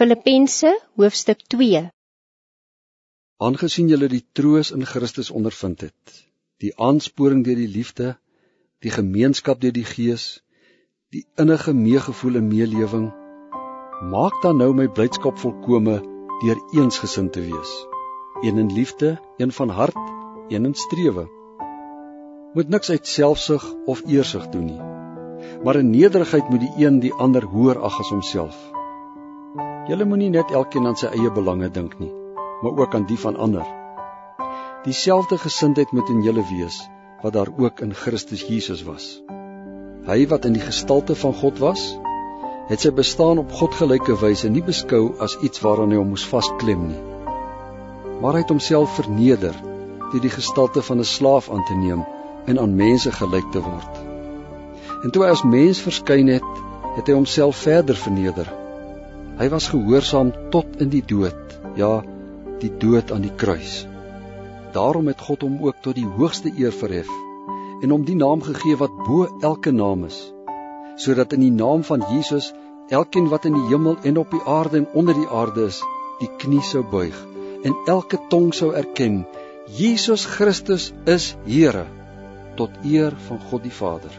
Filippense hoofstuk 2 Aangesien julle die troos in Christus ondervind het, die aansporing deur die liefde, die gemeenskap deur die Gees, die innige meegevoel en meelewing, maak dan nou my blydskap volkome deur eensgesind te wees, een in liefde, een van hart, een in strewe. Moet niks uit selfsug of eersug doen nie, maar in nederigheid moet die een die ander hoër ag as homself. Julle moenie net elkeen aan sy eie belange dink nie, maar ook aan die van ander. Dieselfde gesindheid moet in julle wees wat daar ook in Christus Jesus was. Hy wat in die gestalte van God was, het sy bestaan op God gelyke wyse nie beskou as iets waaraan hy hom moes vasklem nie. Maar hy het homself verneder deur die gestalte van 'n slaaf aan te neem en aan mense gelyk te word. En toe hy as mens verskyn het, het hy homself verder verneder Hy was gehoorsaam tot in die dood, ja, die dood aan die kruis. Daarom het God hom ook tot die hoogste eer verhef en hom die naam gegee wat bo elke naam is, sodat in die naam van Jesus elkeen wat in die hemel en op die aarde en onder die aarde is, die knie sou buig en elke tong sou erken Jesus Christus is Here tot eer van God die Vader.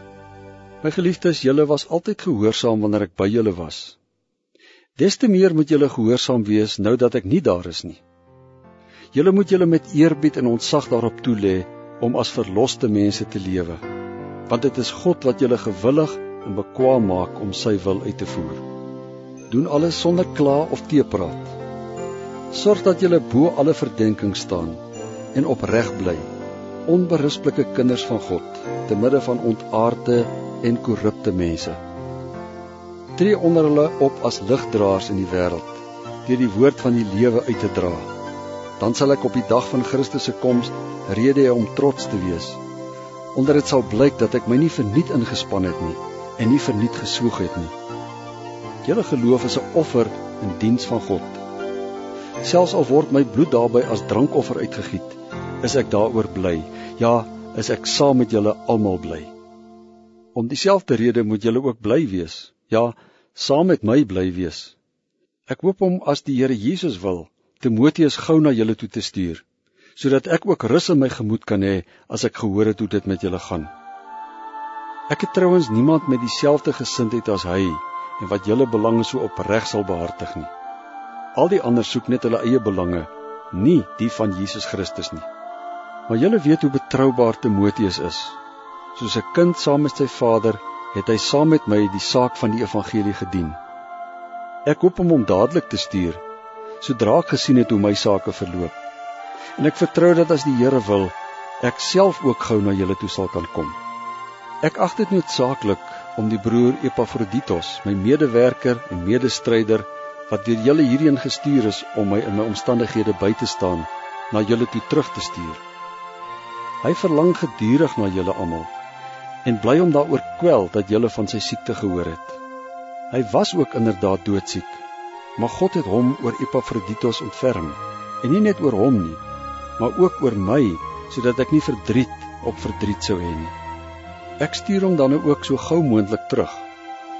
My geliefdes, julle was altyd gehoorsaam wanneer ek by julle was. Des te meer moet julle gehoorsaam wees nou dat ek nie daar is nie. Julle moet julle met eerbied en ontzag daarop toelê om as verloste mense te lewe, want dit is God wat julle gewillig en bekwaam maak om sy wil uit te voer. Doen alles sonder kla of teepraat. Sorg dat julle bo alle verdenking staan en opreg bly, onberisplike kinders van God te midde van ontaarde en korrupte mense tree onder hulle op as ligdraers in die wêreld deur die woord van die lewe uit te dra. Dan sal ek op die dag van Christus se koms rede hê om trots te wees. Onder dit sal blyk dat ek my nie verniet ingespan het nie en nie verniet geswoeg het nie. Julle geloof is 'n offer in diens van God. Selfs al word my bloed daarbey as drankoffer uitgegiet, is ek daaroor bly. Ja, is ek saam met julle almal bly. Om dieselfde rede moet julle ook bly wees. Ja, saam met my bly wees. Ek hoop om as die Here Jesus wil, Timoteus gou na julle toe te stuur, sodat ek ook rus in my gemoed kan hê as ek gehoor het hoe dit met julle gaan. Ek het trouens niemand met dieselfde gesindheid as hy en wat julle belange so opreg sal behartig nie. Al die ander soek net hulle eie belange, nie die van Jesus Christus nie. Maar julle weet hoe betroubaar Timoteus is. Soos 'n kind saam met sy vader het hy saam met my die saak van die evangelie gedien. Ek hoop om hom dadelik te stuur sodra ek gesien het hoe my sake verloop. En ek vertrou dat as die Here wil, ek self ook gou na julle toe sal kan kom. Ek ag dit noodsaaklik om die broer Epafroditos, my medewerker en medestryder wat deur julle hierheen gestuur is om my in my omstandighede by te staan, na julle toe terug te stuur. Hy verlang gedurig na julle almal en bly hom daaroor kwel dat julle van sy siekte gehoor het. Hy was ook inderdaad doodziek, maar God het hom oor Epafroditus ontferm en nie net oor hom nie, maar ook oor my sodat ek nie verdriet op verdriet sou hê nie. Ek stuur hom dan ook so gou moontlik terug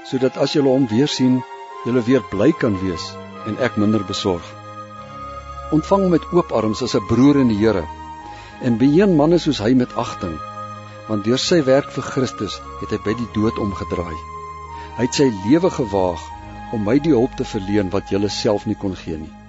sodat as julle hom weer sien, julle weer bly kan wees en ek minder besorg. Ontvang hom met oop arms as 'n broer in die Here en beheer manne soos hy met agting want deur sy werk vir Christus het hy by die dood omgedraai. Hy het sy lewe gewaag om my die hulp te verleen wat julle self nie kon gee nie.